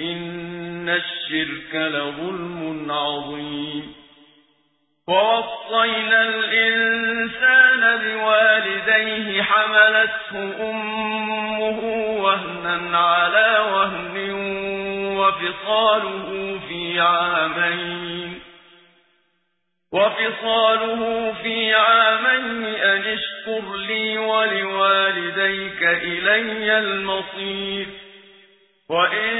إن الشرك لظلم عظيم. ووصينا الإنسان بوالديه حملته أمه وهنا على وهن وفصاله في عامين. وفصاله في عامين أن اشكر لي ولوالديك إلي المصير. وإن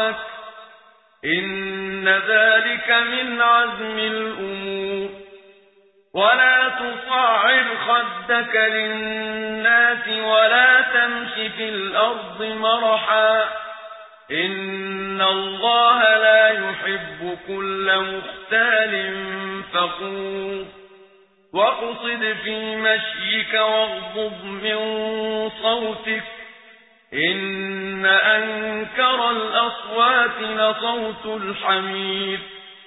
أصابك إن ذلك من عزم الأمور ولا تصعر خدك للناس ولا تمش في الأرض مرحا إن الله لا يحب كل مختال فقور واقصد في مشيك واغضب من صوتك إن أنكر الأصوات لصوت الحميد